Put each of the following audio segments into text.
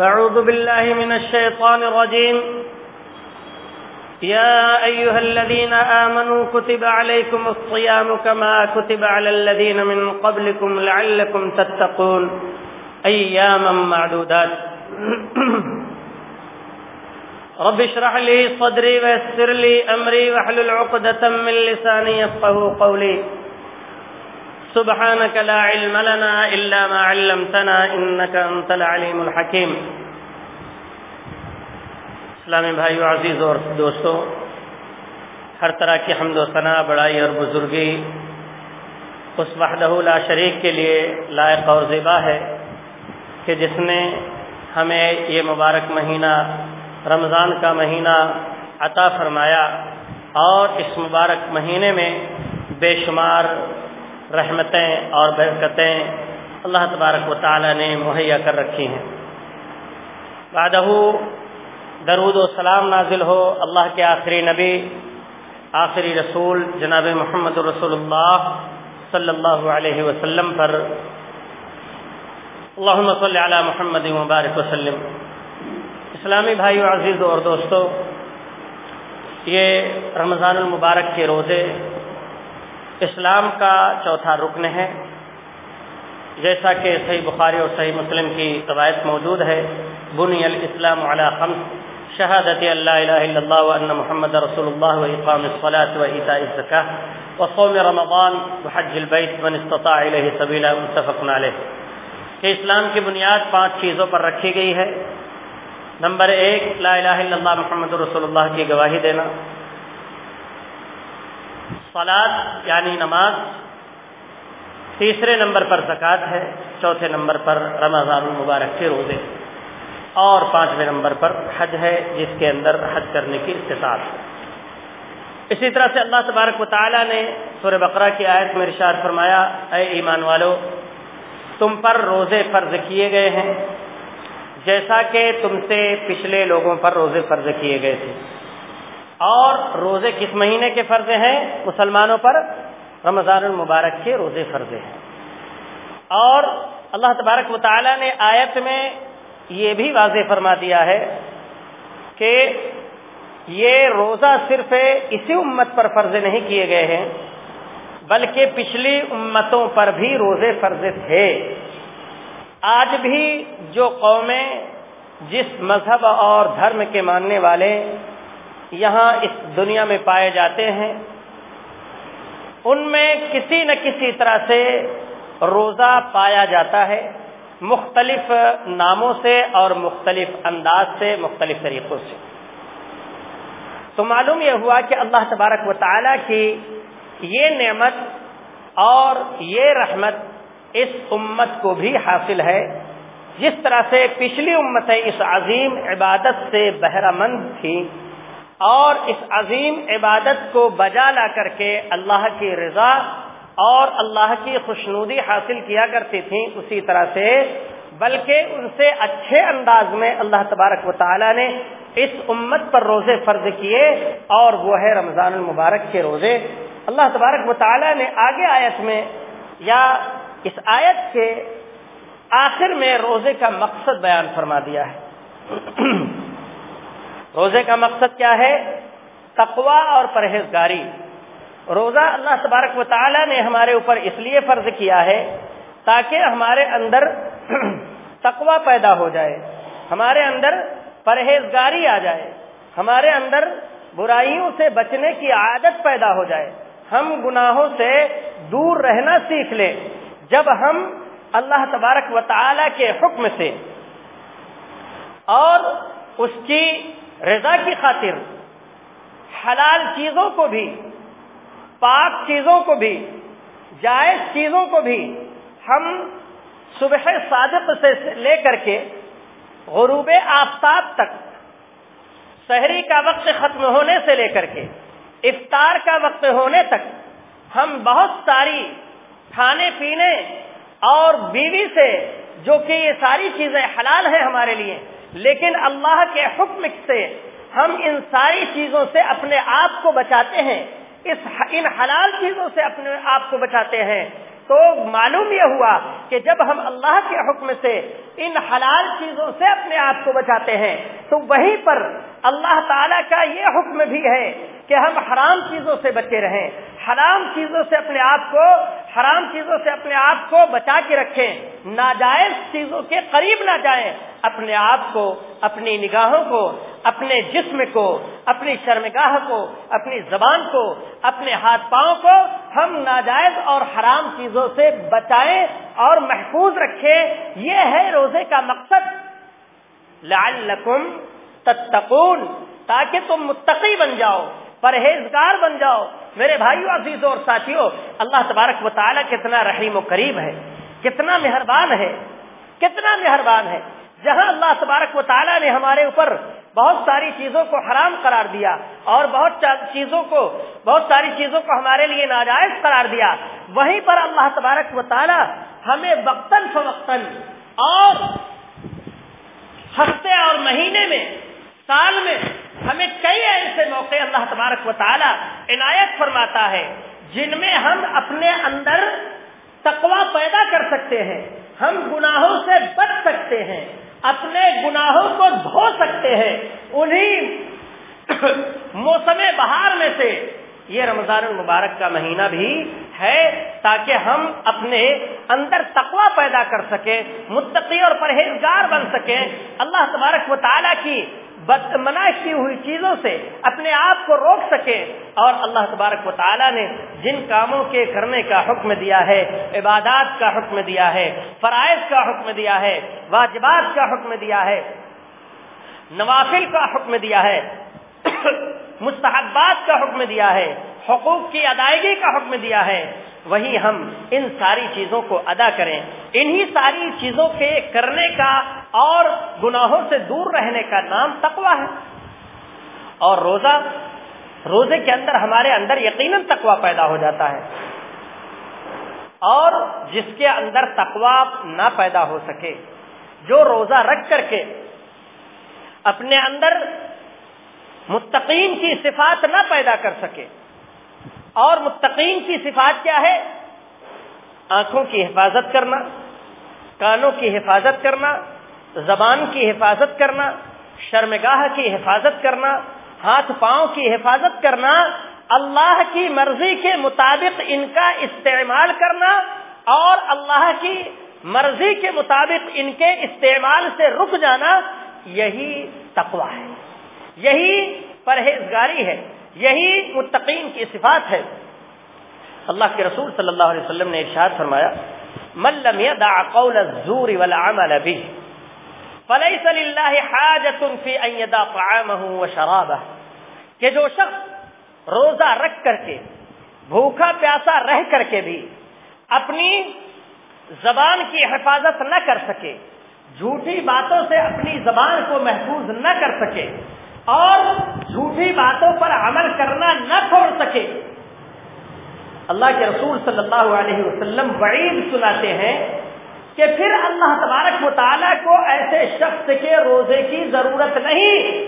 فاعوذ بالله من الشيطان الرجيم يا أيها الذين آمنوا كتب عليكم الصيام كما كتب على الذين من قبلكم لعلكم تتقون أياما معدودات رب اشرح لي صدري ويسر لي أمري واحلل عقدة من لساني يفقه قولي سبحانك لا علم لنا إلا ما علمتنا إنك أنت العليم الحكيم اسلامی بھائیو عزیز اور دوستوں ہر طرح کی حمد و ثناء بڑائی اور بزرگی اس وحدہ لا شریک کے لیے لائق اور زیبا ہے کہ جس نے ہمیں یہ مبارک مہینہ، رمضان کا مہینہ عطا فرمایا اور اس مبارک مہینے میں بے شمار رحمتیں اور برکتیں اللہ تبارک و تعالی نے مہیا کر رکھی ہیں۔ بعدہ درود و سلام نازل ہو اللہ کے آخری نبی، آخری رسول جناب محمد رسول اللہ صلی اللہ علیہ وسلم پر۔ اللہم صلی علی محمد مبارک وسلم۔ اسلامی بھائیو عزیز اور دوستو، یہ رمضان المبارک کے روزے اسلام کا چوتھا رکن ہے۔ جیسا کہ صحیح بخاری اور صحیح مسلم کی روایت موجود ہے، بنی الاسلام علی خمس۔ شهادة أن لا إله إلا الله وأن محمد رسول الله وإقام الصلاة وإيتاء الزكاة وصوم رمضان وحج البيت من استطاع إليه سبيلا متفق عليه. کہ اسلام کی بنیاد پانچ چیزوں پر رکھی گئی ہے۔ نمبر ایک، لا الہ الا اللہ محمد رسول اللہ کی گواہی دینا۔ صلات یعنی نماز۔ تیسرے نمبر پر زکوٰۃ ہے۔ چوتھے نمبر پر رمضان المبارک کے روزے۔ اور پانچویں نمبر پر حج ہے، جس کے اندر حج کرنے کی استطاعت ہے۔ اسی طرح سے اللہ تبارک و تعالیٰ نے سورہ بقرہ کی آیت میں ارشاد فرمایا، اے ایمان والو، تم پر روزے فرض کیے گئے ہیں، جیسا کہ تم سے پچھلے لوگوں پر روزے فرض کیے گئے تھے۔ اور روزے کس مہینے کے فرض ہیں؟ مسلمانوں پر رمضان المبارک کے روزے فرض ہیں۔ اور اللہ تبارک و تعالیٰ نے آیت میں یہ بھی واضح فرما دیا ہے کہ یہ روزہ صرف اسی امت پر فرض نہیں کیے گئے ہیں، بلکہ پچھلی امتوں پر بھی روزے فرض تھے۔ آج بھی جو قومیں جس مذہب اور دھرم کے ماننے والے یہاں اس دنیا میں پائے جاتے ہیں، ان میں کسی نہ کسی طرح سے روزہ پایا جاتا ہے۔ مختلف ناموں سے اور مختلف انداز سے، مختلف طریقوں سے۔ تو معلوم یہ ہوا کہ اللہ تبارک و تعالی کی یہ نعمت اور یہ رحمت اس امت کو بھی حاصل ہے، جس طرح سے پچھلی امت اس عظیم عبادت سے بہرہ مند تھی اور اس عظیم عبادت کو بجا لا کر کے اللہ کی رضا اور اللہ کی خوشنودی حاصل کیا کرتی تھیں اسی طرح سے، بلکہ ان سے اچھے انداز میں اللہ تبارک و تعالی نے اس امت پر روزے فرض کیے اور وہ ہے رمضان المبارک کے روزے۔ اللہ تبارک و تعالی نے آگے آیت میں یا اس آیت کے آخر میں روزے کا مقصد بیان فرما دیا ہے۔ روزے کا مقصد کیا ہے؟ تقوا اور پرہیزگاری۔ روزہ اللہ تبارک و تعالی نے ہمارے اوپر اس لیے فرض کیا ہے تاکہ ہمارے اندر تقوا پیدا ہو جائے، ہمارے اندر پرہیزگاری آ جائے، ہمارے اندر برائیوں سے بچنے کی عادت پیدا ہو جائے۔ ہم گناہوں سے دور رہنا سیکھ لیں۔ جب ہم اللہ تبارک و تعالی کے حکم سے اور اس کی رضا کی خاطر حلال چیزوں کو بھی پاک چیزوں کو بھی، جائز چیزوں کو بھی ہم صبح صادق سے لے کر کے غروب آفتاب تک شہری کا وقت ختم ہونے سے لے کر کے، افطار کا وقت ہونے تک ہم بہت ساری کھانے پینے اور بیوی سے جو کہ یہ ساری چیزیں حلال ہیں ہمارے لیے، لیکن اللہ کے حکم سے ہم ان ساری چیزوں سے اپنے آپ کو بچاتے ہیں۔ اس ان حلال چیزوں سے اپنے آپ کو بچاتے ہیں۔ تو معلوم یہ ہوا کہ جب ہم اللہ کے حکم سے ان حلال چیزوں سے اپنے آپ کو بچاتے ہیں، تو وہیں پر اللہ تعالی کا یہ حکم بھی ہے کہ ہم حرام چیزوں سے بچے رہیں۔ حرام چیزوں سے اپنے آپ کو، حرام چیزوں سے اپنے آپ کو بچا کے رکھیں۔ ناجائز چیزوں کے قریب نہ جائیں۔ اپنے آپ کو، اپنی نگاہوں کو اپنے جسم کو، اپنی شرمگاہ کو، اپنی زبان کو، اپنے ہاتھ پاؤں کو ہم ناجائز اور حرام چیزوں سے بچائیں اور محفوظ رکھیں۔ یہ ہے روزے کا مقصد۔ لعلکم تتقون، تاکہ تم متقی بن جاؤ، پرہیزگار بن جاؤ۔ میرے بھائیو عزیزوں اور ساتھیوں اللہ تبارک و تعالیٰ کتنا رحیم و قریب ہے، کتنا مہربان ہے، کتنا مہربان ہے۔ جہاں اللہ تبارک و تعالیٰ نے ہمارے اوپر بہت ساری چیزوں کو حرام قرار دیا اور بہت چیزوں کو بہت ساری چیزوں کو ہمارے لیے ناجائز قرار دیا۔ وہیں پر اللہ تبارک و تعالیٰ ہمیں وقتاً فوقتاً اور ہفتے اور مہینے میں، سال میں ہمیں کئی ایسے موقع اللہ تبارک و تعالیٰ عنایت فرماتا ہے جن میں ہم اپنے اندر تقوا پیدا کر سکتے ہیں، ہم گناہوں سے بچ سکتے ہیں۔ اپنے گناہوں کو دھو سکتے ہیں۔ انہی موسم بہار میں سے یہ رمضان المبارک کا مہینہ بھی ہے تاکہ ہم اپنے اندر تقوا پیدا کر سکیں، متقی اور پرہیزگار بن سکیں۔ اللہ تبارک و تعالیٰ کی منع کی ہوئی چیزوں سے اپنے آپ کو روک سکے اور اللہ تبارک و تعالیٰ نے جن کاموں کے کرنے کا حکم دیا ہے، عبادات کا حکم دیا ہے، فرائض کا حکم دیا ہے، واجبات کا حکم دیا ہے، نوافل کا حکم دیا ہے، مستحبات کا حکم دیا ہے، حقوق کی ادائیگی کا حکم دیا ہے۔ وہی ہم ان ساری چیزوں کو ادا کریں۔ انہی ساری چیزوں کے کرنے کا اور گناہوں سے دور رہنے کا نام تقوا ہے۔ اور روزہ، روزے کے اندر ہمارے اندر یقیناً تقوا پیدا ہو جاتا ہے۔ اور جس کے اندر تقوا نہ پیدا ہو سکے، جو روزہ رکھ کر کے اپنے اندر متقین کی صفات نہ پیدا کر سکے۔ اور متقین کی صفات کیا ہے؟ آنکھوں کی حفاظت کرنا، کانوں کی حفاظت کرنا زبان کی حفاظت کرنا، شرمگاہ کی حفاظت کرنا، ہاتھ پاؤں کی حفاظت کرنا، اللہ کی مرضی کے مطابق ان کا استعمال کرنا اور اللہ کی مرضی کے مطابق ان کے استعمال سے رک جانا، یہی تقوا ہے۔ یہی پرہیزگاری ہے۔ یہی متقین کی صفات ہے۔ اللہ کے رسول صلی اللہ علیہ وسلم نے ارشاد فرمایا، من لم يدع قول الزور والعمل به فليس لله حاجة في ان يدع طعامه وشرابه۔ کہ جو شخص روزہ رکھ کر کے، بھوکا پیاسا رہ کر کے بھی اپنی زبان کی حفاظت نہ کر سکے، جھوٹی باتوں سے اپنی زبان کو محفوظ نہ کر سکے اور جھوٹی باتوں پر عمل کرنا نہ چھوڑ سکے۔ اللہ کے رسول صلی اللہ علیہ وسلم وعید سناتے ہیں کہ پھر اللہ تبارک مطالعہ کو ایسے شخص کے روزے کی ضرورت نہیں،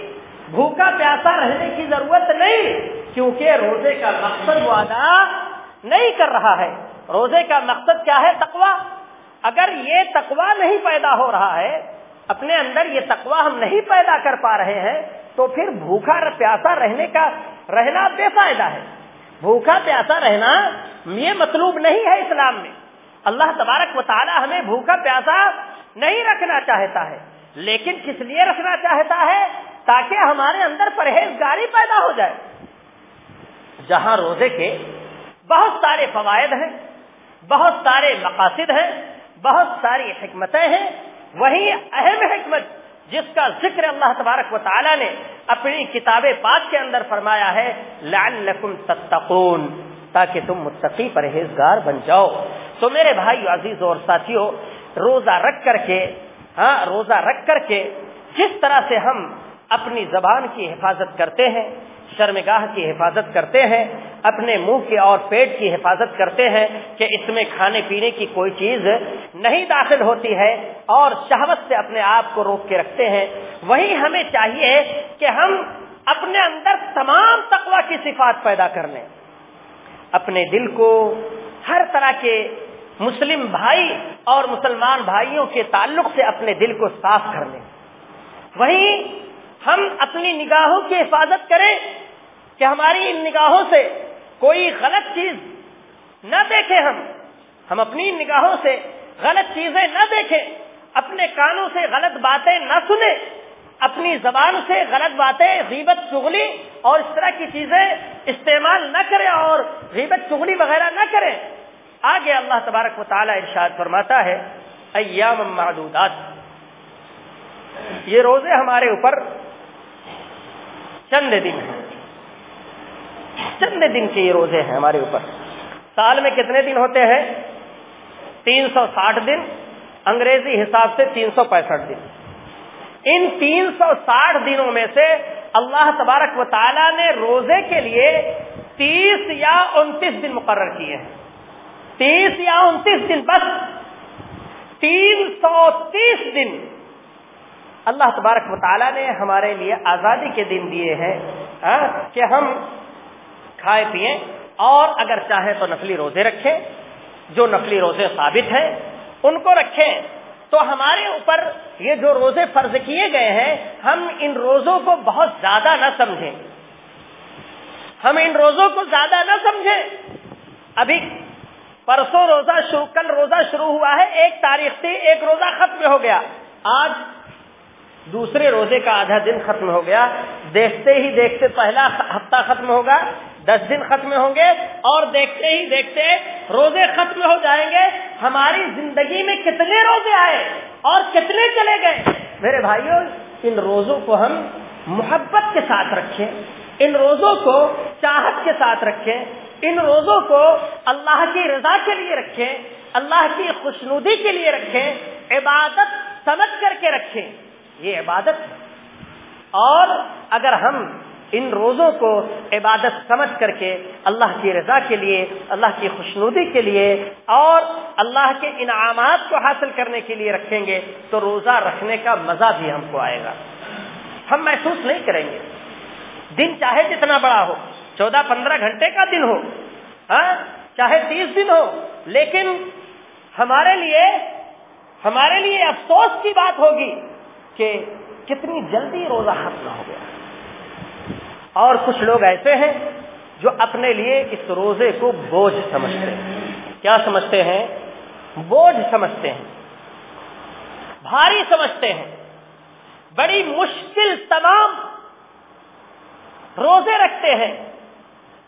بھوکا پیاسا رہنے کی ضرورت نہیں، کیونکہ روزے کا مقصد وہ ادا نہیں کر رہا ہے۔ روزے کا مقصد کیا ہے؟ تقوا اگر یہ تقوا نہیں پیدا ہو رہا ہے، اپنے اندر یہ تقوا ہم نہیں پیدا کر پا رہے ہیں، تو پھر بھوکا پیاسا رہنے کا رہنا بے فائدہ ہے۔ بھوکا پیاسا رہنا یہ مطلوب نہیں ہے اسلام میں۔ اللہ تبارک و تعالی ہمیں بھوکا پیاسا نہیں رکھنا چاہتا ہے۔ لیکن کس لیے رکھنا چاہتا ہے؟ تاکہ ہمارے اندر پرہیزگاری پیدا ہو جائے۔ جہاں روزے کے بہت سارے فوائد ہیں، بہت سارے مقاصد ہیں، بہت ساری حکمتیں ہیں، وہی اہم حکمت جس کا ذکر اللہ تبارک و تعالی نے اپنی کتاب پاک کے اندر فرمایا ہے، لعلکم تتقون، تاکہ تم متقی پرہیزگار بن جاؤ۔ تو میرے بھائی عزیز اور ساتھیوں روزہ رکھ کر کے ہاں روزہ رکھ کر کے جس طرح سے ہم اپنی زبان کی حفاظت کرتے ہیں، شرمگاہ کی حفاظت کرتے ہیں، اپنے منہ کے اور پیٹ کی حفاظت کرتے ہیں کہ اس میں کھانے پینے کی کوئی چیز نہیں داخل ہوتی ہے اور شہوت سے اپنے آپ کو روک کے رکھتے ہیں، وہی ہمیں چاہیے کہ ہم اپنے اندر تمام تقوا کی صفات پیدا کر لیں۔ اپنے دل کو ہر طرح کے مسلم بھائی اور مسلمان بھائیوں کے تعلق سے اپنے دل کو صاف کر لیں۔ وہی ہم اپنی نگاہوں کی حفاظت کریں کہ ہماری ان نگاہوں سے کوئی غلط چیز نہ دیکھیں ہم۔ ہم اپنی نگاہوں سے غلط چیزیں نہ دیکھیں، اپنے کانوں سے غلط باتیں نہ سنیں، اپنی زبان سے غلط باتیں غیبت چغلی اور اس طرح کی چیزیں استعمال نہ کریں اور غیبت چغلی وغیرہ نہ کریں۔ آگے اللہ تبارک و تعالی ارشاد فرماتا ہے ایام معدودات۔ یہ روزے ہمارے اوپر چند دن ہیں۔ چند دن کے یہ روزے ہیں ہمارے اوپر۔ سال میں کتنے دن ہوتے ہیں؟ تین سو ساٹھ دن، انگریزی حساب سے تین سو پینسٹھ دن۔ ان تین سو ساٹھ دنوں میں سے اللہ تبارک و تعالی نے روزے کے لیے تیس یا انتیس دن مقرر کیے ہیں۔ تیس یا انتیس دن بس، تین سو تیس دن۔ اللہ تبارک و تعالیٰ نے ہمارے لیے آزادی کے دن دیے ہیں ہاں، کہ ہم کھائے پیئیں۔ اور اگر چاہیں تو نفلی روزے رکھیں۔ جو نفلی روزے ثابت ہیں، ان کو رکھیں۔ تو ہمارے اوپر یہ جو روزے فرض کیے گئے ہیں، ہم ان روزوں کو بہت زیادہ نہ سمجھیں۔ ہم ان روزوں کو زیادہ نہ سمجھیں۔ ابھی پرسوں روزہ شروع کل روزہ شروع ہوا ہے، ایک تاریخ سے ایک روزہ ختم ہو گیا۔ آج دوسرے روزے کا آدھا دن ختم ہو گیا۔ دیکھتے ہی دیکھتے پہلا ہفتہ ختم ہوگا، دس دن ختم ہوں گے اور دیکھتے ہی دیکھتے روزے ختم ہو جائیں گے۔ ہماری زندگی میں کتنے روزے آئے اور کتنے چلے گئے؟ میرے بھائیوں ان روزوں کو ہم محبت کے ساتھ رکھیں، ان روزوں کو چاہت کے ساتھ رکھیں۔ ان روزوں کو اللہ کی رضا کے لیے رکھیں، اللہ کی خوشنودی کے لیے رکھیں، عبادت سمجھ کر کے رکھیں۔ یہ عبادت ہے۔ اور اگر ہم ان روزوں کو عبادت سمجھ کر کے اللہ کی رضا کے لیے، اللہ کی خوشنودی کے لیے اور اللہ کے انعامات کو حاصل کرنے کے لیے رکھیں گے، تو روزہ رکھنے کا مزہ بھی ہم کو آئے گا۔ ہم محسوس نہیں کریں گے۔ دن چاہے جتنا بڑا ہو۔ چودہ پندرہ گھنٹے کا دن ہو ہاں؟ چاہے تیس دن ہو، لیکن ہمارے لیے ہمارے لیے افسوس کی بات ہوگی کہ کتنی جلدی روزہ ختم ہو گیا۔ اور کچھ لوگ ایسے ہیں جو اپنے لیے اس روزے کو بوجھ سمجھتے ہیں۔ کیا سمجھتے ہیں؟ بوجھ سمجھتے ہیں۔ بھاری سمجھتے ہیں۔ بڑی مشکل تمام روزے رکھتے ہیں۔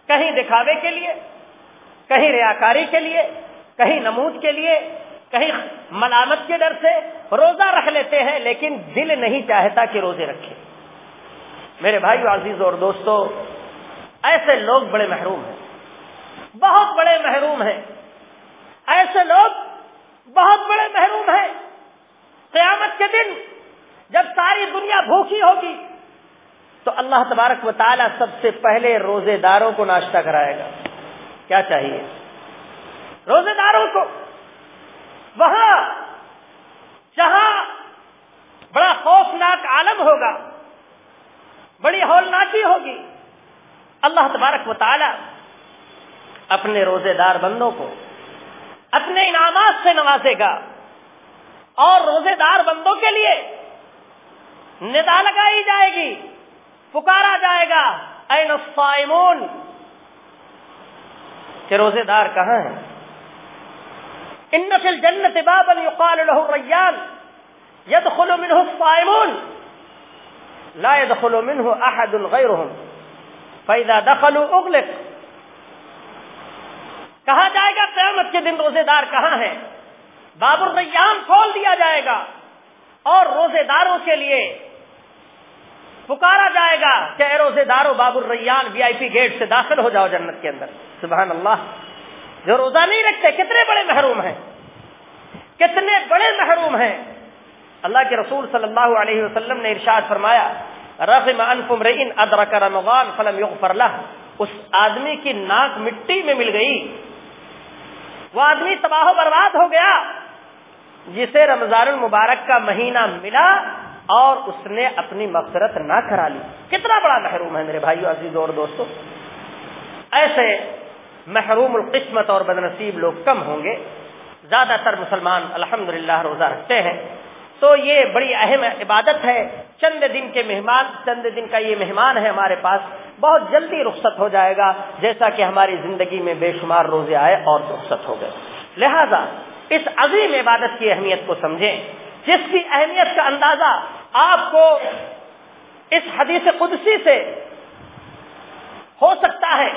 کہیں دکھاوے کے لیے، کہیں ریاکاری کے لیے، کہیں نمود کے لیے، کہیں ملامت کے ڈر سے روزہ رکھ لیتے ہیں، لیکن دل نہیں چاہتا کہ روزے رکھے۔ میرے بھائی عزیز اور دوستو، ایسے لوگ بڑے محروم ہیں۔ بہت بڑے محروم ہیں۔ ایسے لوگ بہت بڑے محروم ہیں۔ قیامت کے دن جب ساری دنیا بھوکی ہوگی تو اللہ تبارک و تعالی سب سے پہلے روزے داروں کو ناشتہ کرائے گا۔ کیا چاہیے؟ روزے داروں کو۔ وہاں جہاں بڑا خوفناک عالم ہوگا، بڑی ہولناکی ہوگی، اللہ تبارک و تعالی اپنے روزے دار بندوں کو، اپنے انعامات سے نوازے گا۔ اور روزے دار بندوں کے لیے ندا لگائی جائے گی۔ پکارا جائے گا۔ این الصائمون۔ کہ روزے دار کہاں ہیں؟ ان فی الجنت بابا یقال له ریان يدخل منه الصائمون۔ لا يدخل منه احد غيرهم فاذا دخلوا اغلق۔ کہا جائے گا قیامت کے دن روزے دار کہاں ہیں؟ باب الریان کھول دیا جائے گا۔ اور روزے داروں کے لیے پکارا جائے گا کہ اے روزے دارو باب الریان وی آئی پی گیٹ سے داخل ہو جاؤ جنت کے اندر۔ سبحان اللہ۔ جو روزہ نہیں رکھتے، کتنے بڑے محروم ہیں۔ کتنے بڑے محروم ہیں۔ اللہ کے رسول صلی اللہ علیہ وسلم نے ارشاد فرمایا، رغم انف امرئ ادرک رمضان فلم یغفر له اس آدمی کی ناک مٹی میں مل گئی۔ وہ آدمی تباہ و برباد ہو گیا۔ جسے رمضان المبارک کا مہینہ ملا اور اس نے اپنی مغفرت نہ کرا لی۔ کتنا بڑا محروم ہے میرے بھائیو عزیز اور دوستو۔ ایسے محروم القسمت اور بدنصیب لوگ کم ہوں گے۔ زیادہ تر مسلمان الحمد روزہ رکھتے ہیں۔ تو یہ بڑی اہم عبادت ہے۔ چند دن کے مہمان، چند دن کا یہ مہمان ہے ہمارے پاس۔ بہت جلدی رخصت ہو جائے گا، جیسا کہ ہماری زندگی میں بے شمار روزے آئے اور رخصت ہو گئے۔ لہذا اس عظیم عبادت کی اہمیت کو سمجھیں۔ جس کی اہمیت کا اندازہ آپ کو اس حدیث قدسی سے ہو سکتا ہے۔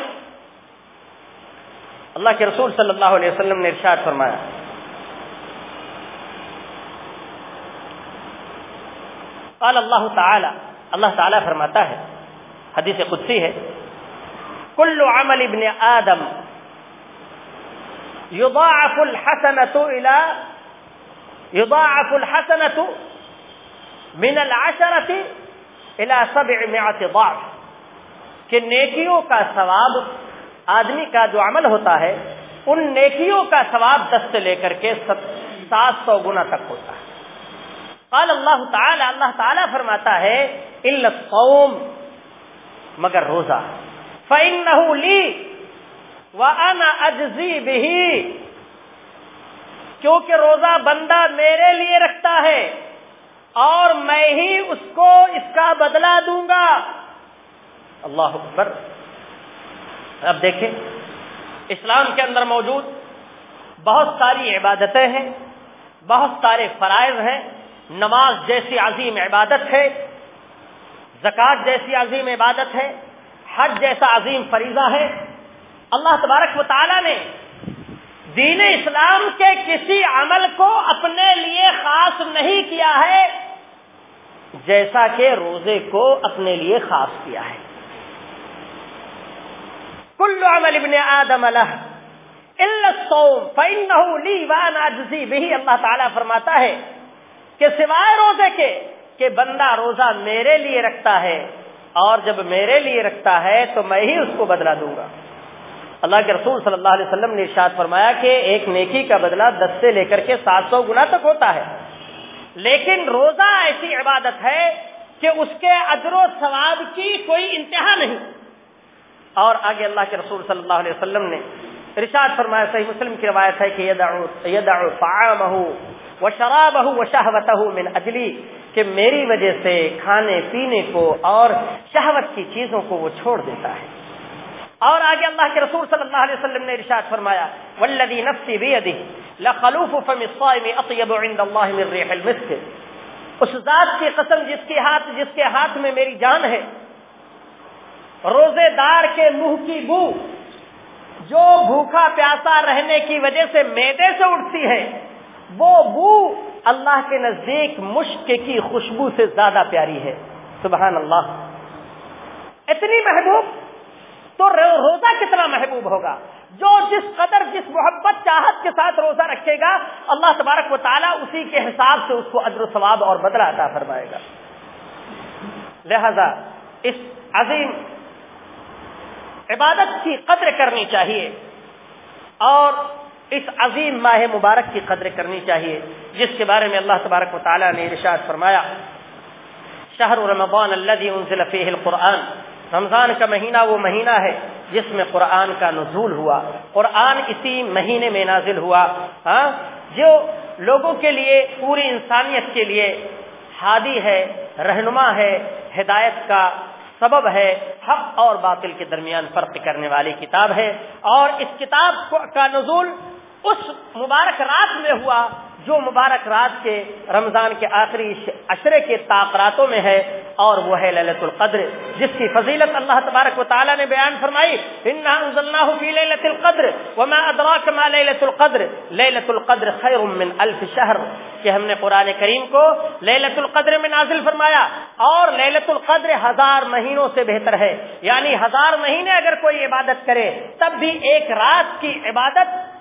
اللہ کے رسول صلی اللہ علیہ وسلم نے ارشاد فرمایا۔ قال اللہ تعالی اللہ تعالی فرماتا ہے، حدیث قدسی ہے۔ کل عمل ابن آدم يضاعف الحسنة الى يضاعف الحسنة من العشرة الى سبعمائة ضعف، کہ نیکیوں کا ثواب آدمی کا جو عمل ہوتا ہے، ان نیکیوں کا ثواب دس سے لے کر کے سات سو گنا تک ہوتا ہے۔ قال اللہ تعالی اللہ تعالی فرماتا ہے الصوم، مگر روزہ۔ فإنه لي وأنا أجزي به کیونکہ روزہ بندہ میرے لیے رکھتا ہے اور میں ہی اس کو اس کا بدلہ دوں گا۔ اللہ اکبر۔ اب دیکھیں، اسلام کے اندر موجود بہت ساری عبادتیں ہیں، بہت سارے فرائض ہیں۔ نماز جیسی عظیم عبادت ہے، زکوٰۃ جیسی عظیم عبادت ہے، حج جیسا عظیم فریضہ ہے۔ اللہ تبارک و تعالی نے دین اسلام کے کسی عمل کو اپنے لیے خاص نہیں کیا ہے، جیسا کہ روزے کو اپنے لیے خاص کیا ہے۔ کل عمل ابن آدم بھی اللہ تعالیٰ فرماتا ہے کہ سوائے روزے کے، کہ بندہ روزہ میرے لیے رکھتا ہے اور جب میرے لیے رکھتا ہے تو میں ہی اس کو بدلا دوں گا۔ اللہ کے رسول صلی اللہ علیہ وسلم نے ارشاد فرمایا کہ ایک نیکی کا بدلہ دس سے لے کر کے سات سو گنا تک ہوتا ہے۔ لیکن روزہ ایسی عبادت ہے کہ اس کے اجر و ثواب کی کوئی انتہا نہیں۔ اور آگے اللہ کے رسول صلی اللہ علیہ وسلم نے ارشاد فرمایا، صحیح مسلم کی روایت ہے کہ من اجلی، کہ میری وجہ سے کھانے پینے کو اور شہوت کی چیزوں کو وہ چھوڑ دیتا ہے۔ اور آگے اللہ کے رسول صلی اللہ علیہ وسلم نے ارشاد فرمایا والذی نفسی بیدی لخلوف فم الصائم اطیب عند اللہ من ریح المسک اس ذات کی قسم جس کے ہاتھ، جس کے ہاتھ میں میری جان ہے روزے دار کے منہ کی بو، جو بھوکا پیاسا رہنے کی وجہ سے میدے سے اٹھتی ہے، وہ بو اللہ کے نزدیک مشک کی خوشبو سے زیادہ پیاری ہے۔ سبحان اللہ۔ اتنی محبوب تو روزہ کتنا محبوب ہوگا؟ جو جس قدر جس محبت چاہت کے ساتھ روزہ رکھے گا، اللہ تبارک و تعالیٰ اسی کے حساب سے اس کو ادر و ثواب اور بدلا عطا فرمائے گا۔ لہذا اس عظیم عبادت کی قدر کرنی چاہیے اور اس عظیم ماہ مبارک کی قدر کرنی چاہیے، جس کے بارے میں اللہ تبارک و تعالیٰ نے ارشاد فرمایا، شہر رمضان الذي انزل فيه القرآن رمضان کا مہینہ وہ مہینہ ہے جس میں قرآن کا نزول ہوا۔ قرآن اسی مہینے میں نازل ہوا۔ ہاں جو لوگوں کے لیے، پوری انسانیت کے لیے ہادی ہے، رہنما ہے، ہدایت کا سبب ہے، حق اور باطل کے درمیان فرق کرنے والی کتاب ہے۔ اور اس کتاب کا نزول اس مبارک رات میں ہوا۔ جو مبارک رات کے رمضان کے آخری عشرے کے تاقراتوں میں ہے، اور وہ ہے للت القدر، جس کی فضیلت اللہ تبارک و تعالیٰ نے بیان فرمائی ليلة القدر وما أدراك ما ليلة القدر. ليلة القدر خير من ألف شهر، کہ ہم نے قرآن کریم کو ليلة القدر میں نازل فرمایا، اور ليلة القدر ہزار مہینوں سے بہتر ہے۔ یعنی ہزار مہینے اگر کوئی عبادت کرے، تب بھی ایک رات کی عبادت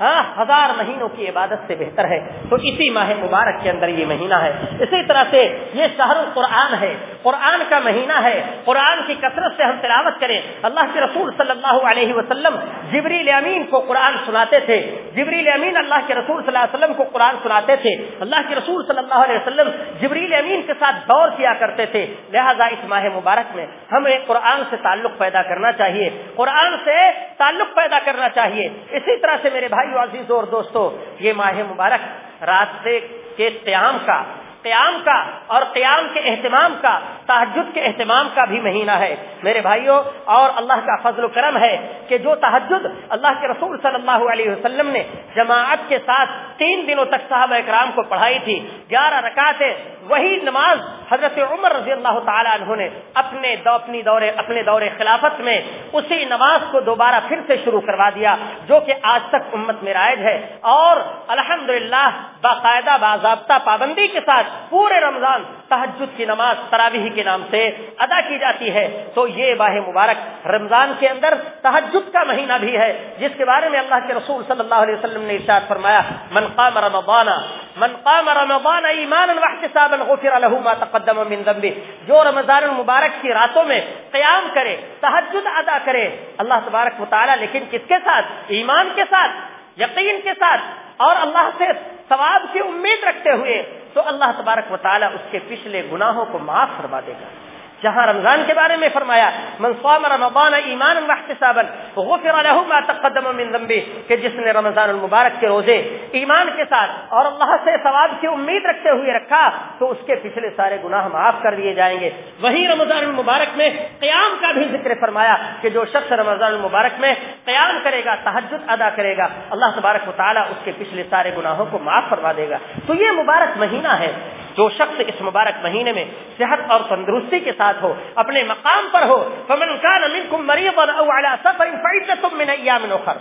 ہاں ہزار مہینوں کی عبادت سے بہتر ہے۔ تو اسی ماہ مبارک کے اندر یہ مہینہ ہے۔ اسی طرح سے یہ شہر القرآن ہے۔ قرآن کا مہینہ ہے۔ قرآن کی کثرت سے ہم تلاوت کریں۔ اللہ کے رسول صلی اللہ علیہ وسلم جبریل امین کو قرآن سناتے تھے۔ جبریل امین اللہ کے رسول صلی اللہ علیہ وسلم کو قرآن سناتے تھے۔ اللہ کے رسول صلی اللہ علیہ وسلم جبریل امین کے ساتھ دور کیا کرتے تھے۔ لہذا اس ماہ مبارک میں ہمیں قرآن سے تعلق پیدا کرنا چاہیے۔ قرآن سے تعلق پیدا کرنا چاہیے۔ اسی طرح سے میرے بھائی عزیز اور دوستو، یہ ماہ مبارک راستے کے قیام کا قیام کا اور قیام کے اہتمام کا تحجد کے اہتمام کا بھی مہینہ ہے۔ میرے بھائیوں اور اللہ کا فضل و کرم ہے کہ جو تحجد اللہ کے رسول صلی اللہ علیہ وسلم نے جماعت کے ساتھ تین دنوں تک صحابہ اکرام کو پڑھائی تھی، گیارہ رکعتیں وہی نماز حضرت عمر رضی اللہ تعالیٰ عنہ نے اپنے دو اپنی دورے اپنے دور خلافت میں اسی نماز کو دوبارہ پھر سے شروع کروا دیا، جو کہ آج تک امت میں رائج ہے۔ اور الحمدللہ باقاعدہ باضابطہ پابندی کے ساتھ پورے رمضان تحجد کی نماز تراویح کے نام سے ادا کی جاتی ہے۔ تو یہ باہ مبارک رمضان کے اندر تحجد کا مہینہ بھی ہے، جس کے بارے میں اللہ کے رسول صلی اللہ علیہ وسلم نے ارشاد فرمایا، من قام رمضان من قام رمضان ایمانا واحتسابا غفر له ما تقدم من ذنبه. جو رمضان المبارک کی راتوں میں قیام کرے تحجد ادا کرے، اللہ تبارک و تعالی لیکن کس کے ساتھ؟ ایمان کے ساتھ، یقین کے ساتھ اور اللہ سے ثواب کی امید رکھتے ہوئے تو اللہ تبارک و اس کے پچھلے گناہوں کو معاف فرما دے گا۔ جہاں رمضان کے بارے میں فرمایا، من صام رمضان ایمان واحتسابا غفر له ما تقدم من ذنبه. کہ جس نے رمضان المبارک کے روزے ایمان کے ساتھ اور اللہ سے ثواب کی امید رکھتے ہوئے رکھا، تو اس کے پچھلے سارے گناہ معاف کر دیے جائیں گے۔ وہی رمضان المبارک میں قیام کا بھی ذکر فرمایا کہ جو شخص رمضان المبارک میں قیام کرے گا تحجد ادا کرے گا، اللہ تبارک و تعالیٰ اس کے پچھلے سارے گناہوں کو معاف فرما دے گا۔ تو یہ مبارک مہینہ ہے۔ جو شخص اس مبارک مہینے میں صحت اور تندرستی کے ساتھ ہو، اپنے مقام پر ہو، فمن كان منكم مريضا او على سفر فعده من ايام اخر۔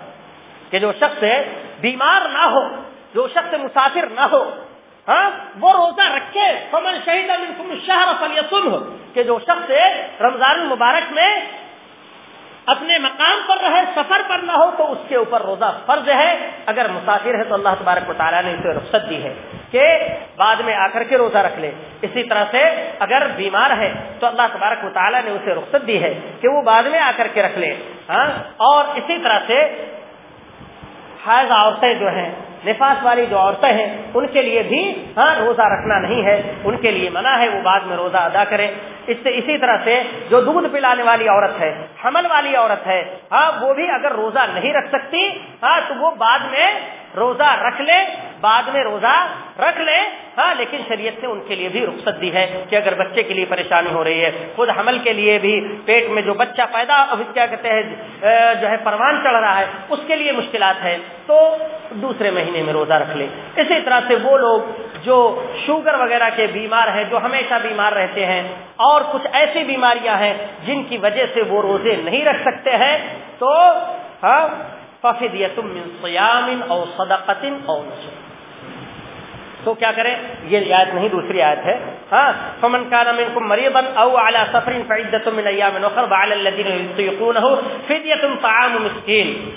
کہ جو شخص بیمار نہ ہو، جو شخص مسافر نہ ہو ہاں وہ روزہ رکھے۔ فمن شہید منكم الشهر فليصمه کہ جو شخص رمضان المبارک میں اپنے مقام پر رہے، سفر پر نہ ہو، تو اس کے اوپر روزہ فرض ہے۔ اگر مسافر ہے، تو اللہ تبارک و تعالیٰ نے اسے رخصت دی ہے۔ کہ بعد میں آ کر کے روزہ رکھ لے۔ اسی طرح سے اگر بیمار ہے تو اللہ تبارک و تعالیٰ نے اسے رخصت دی ہے کہ وہ بعد میں آ کر کے رکھ لے۔ ہاں؟ اور اسی طرح سے حائض عورتیں جو ہیں نفاس والی جو عورتیں ہیں، ان کے لیے بھی ہاں روزہ رکھنا نہیں ہے، ان کے لیے منع ہے، وہ بعد میں روزہ ادا کریں۔ اس سے اسی طرح سے جو دودھ پلانے والی عورت ہے، حمل والی عورت ہے ہاں وہ بھی اگر روزہ نہیں رکھ سکتی ہاں تو وہ بعد میں روزہ رکھ لے، بعد میں روزہ رکھ لے۔ ہاں لیکن شریعت نے ان کے لیے بھی رخصت دی ہے کہ اگر بچے کے لیے پریشانی ہو رہی ہے، خود حمل کے لیے بھی پیٹ میں جو بچہ پیدا کیا کہتے ہیں، جو ہے، پروان چڑھ رہا ہے، اس کے لیے مشکلات ہے تو دوسرے مہینے میں روزہ رکھ لے۔ اسی طرح سے وہ لوگ جو شوگر وغیرہ کے بیمار ہیں، جو ہمیشہ بیمار رہتے ہیں، اور کچھ ایسی بیماریاں ہیں جن کی وجہ سے وہ روزے نہیں رکھ سکتے ہیں، تو ہاں، من صیام او صدقت او نسل تو کیا کریں؟ یہ آیت نہیں، دوسری آیت ہے۔ ہاں فمن كان منكم مريضا او على سفر فعدة من ايام اخرى وعلى الذين يطيقونه فدية طعام مسكين۔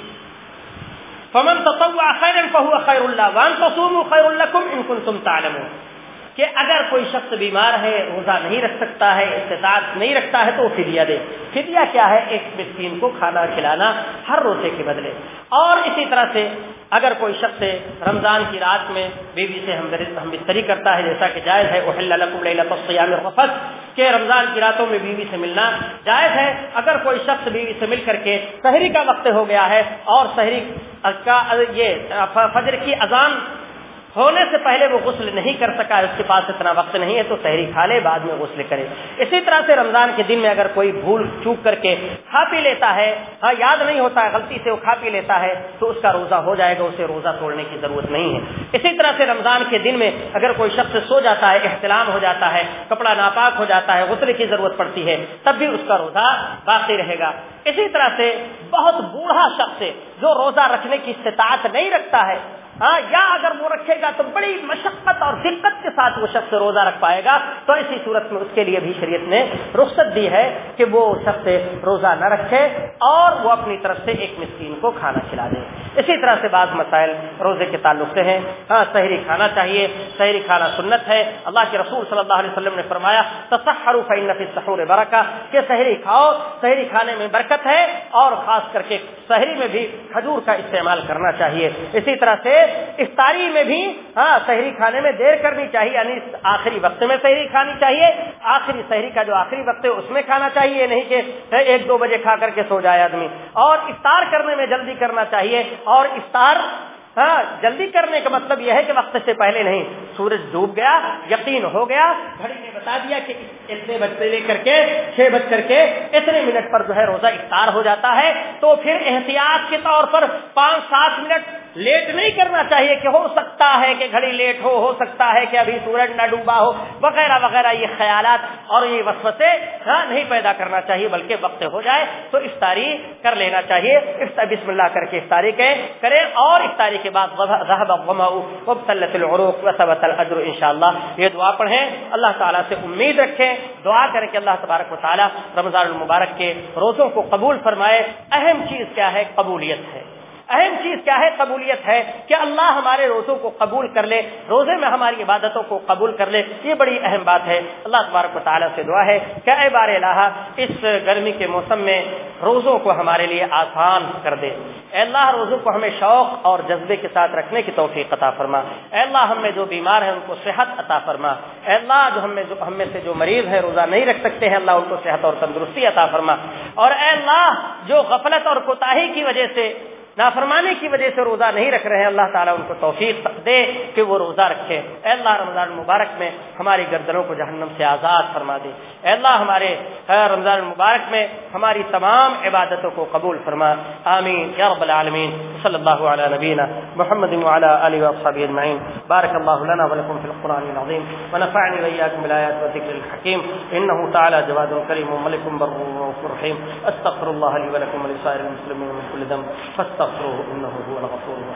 فمن تطوع خيرا فهو خير الله وان تصوموا خير لكم ان كنتم تعلمون. کہ اگر کوئی شخص بیمار ہے، روزہ نہیں رکھ سکتا ہے استطاعت نہیں رکھتا ہے، تو وہ فدیہ دے۔ فدیہ کیا ہے؟ ایک مسکین کو کھانا کھلانا ہر روزے کے بدلے۔ اور اسی طرح سے اگر کوئی شخص رمضان کی رات میں بیوی سے ہم بستری کرتا ہے، جیسا کہ جائز ہے وہ کہ رمضان کی راتوں میں بیوی سے ملنا جائز ہے۔ اگر کوئی شخص بیوی سے مل کر کے شہری کا وقت ہو گیا ہے اور شہری کا یہ فجر کی اذان ہونے سے پہلے وہ غسل نہیں کر سکا، اس کے پاس اتنا وقت نہیں ہے، تو شہری کھا لے، بعد میں غسل کرے۔ اسی طرح سے رمضان کے دن میں اگر کوئی بھول چوک کر کے کھا پی لیتا ہے ہاں یاد نہیں ہوتا ہے غلطی سے وہ کھا پی لیتا ہے، تو اس کا روزہ ہو جائے گا، اسے روزہ توڑنے کی ضرورت نہیں ہے۔ اسی طرح سے رمضان کے دن میں اگر کوئی شخص سو جاتا ہے، احتلام ہو جاتا ہے، کپڑا ناپاک ہو جاتا ہے، غسل کی ضرورت پڑتی ہے، تب بھی اس کا روزہ باقی رہے گا۔ اسی طرح سے بہت بوڑھا شخص جو روزہ رکھنے کی استطاعت نہیں رکھتا ہے ہاں یا اگر وہ رکھے گا تو بڑی مشقت اور دقت کے ساتھ وہ شخص روزہ رکھ پائے گا۔ تو اسی صورت میں اس کے لیے بھی شریعت نے رخصت دی ہے کہ وہ شخص روزہ نہ رکھے اور وہ اپنی طرف سے ایک مسکین کو کھانا کھلا دے۔ اسی طرح سے بعض مسائل روزے کے تعلق سے ہیں۔ ہاں شہری کھانا چاہیے شہری کھانا سنت ہے۔ اللہ کے رسول صلی اللہ علیہ وسلم نے فرمایا سحور برکا کہ شہری کھاؤ شہری کھانے میں برکت ہے اور خاص کر کے شہری میں بھی کھجور کا استعمال کرنا چاہیے۔ اسی طرح سے افطاری میں بھی ہاں شہری کھانے میں دیر کرنی چاہیے یعنی آخری وقت میں شہری کھانی چاہیے۔ آخری شہری کا جو آخری وقت ہے، اس میں کھانا چاہیے، نہیں کہ ایک دو بجے کھا کر کے سو جائے آدمی۔ اور افطار کرنے میں جلدی کرنا چاہیے۔ اور افطار ہاں جلدی کرنے کا مطلب یہ ہے کہ وقت سے پہلے نہیں۔ سورج ڈوب گیا، یقین ہو گیا، گھڑی نے بتا دیا کہ اتنے بج لے کر کے، چھ بج کر کے اتنے منٹ پر جو ہے روزہ افطار ہو جاتا ہے۔ تو پھر احتیاط کے طور پر پانچ سات منٹ لیٹ نہیں کرنا چاہیے کہ ہو سکتا ہے کہ گھڑی لیٹ ہو ہو سکتا ہے کہ ابھی سورج نہ ڈوبا ہو، وغیرہ وغیرہ، یہ خیالات اور یہ وسوسے ہاں، نہیں پیدا کرنا چاہیے، بلکہ وقت ہو جائے تو افطاری کر لینا چاہیے۔ بسم اللہ کر کے افطاری کریں اور افطاری کے بعد ان شاء اللہ یہ دعا پڑھیں۔ اللہ تعالیٰ سے امید رکھیں۔ دعا کریں کہ اللہ تبارک و تعالیٰ رمضان المبارک کے روزوں کو قبول فرمائے۔ اہم چیز کیا ہے؟ قبولیت ہے۔ اہم چیز کیا ہے؟ قبولیت ہے کہ اللہ ہمارے روزوں کو قبول کر لے، روزے میں ہماری عبادتوں کو قبول کر لے، یہ بڑی اہم بات ہے۔ اللہ تبارک و تعالیٰ سے دعا ہے کہ اے بار الہ اس گرمی کے موسم میں روزوں کو ہمارے لیے آسان کر دے۔ اے اللہ، روزوں کو ہمیں شوق اور جذبے کے ساتھ رکھنے کی توفیق عطا فرما۔ اے اللہ، ہم میں جو بیمار ہیں ان کو صحت عطا فرما۔ اے اللہ، جو ہم میں جو ہم میں سے جو مریض ہے روزہ نہیں رکھ سکتے ہیں، اللہ ان کو صحت اور تندرستی عطا فرما۔ اور اے اللہ، جو غفلت اور کوتاہی کی وجہ سے نافرمانی کی وجہ سے روزہ نہیں رکھ رہے ہیں، اللہ تعالیٰ ان کو توفیق دے کہ وہ روزہ رکھے۔ اے اللہ، رمضان مبارک میں ہماری گردنوں کو جہنم سے آزاد فرما دے۔ اے اللہ، ہمارے ہاں رمضان مبارک میں ہماری تمام عبادتوں کو قبول فرما۔ آمین۔ یا رب العالمین، صلی اللہ علیہ نبینا محمد وعلى آله وصحبه اجمعین۔ بارك الله لنا ولكم في القرآن العظيم ونفعني وإياكم بالآيات والذكر الحكيم إنه تعالى جواد كريم وملك بر رحيم أستغفر الله لي ولكم ولسائر المسلمين من كل ذنب۔ فاستغفر فاستغفروه انه هو الغفور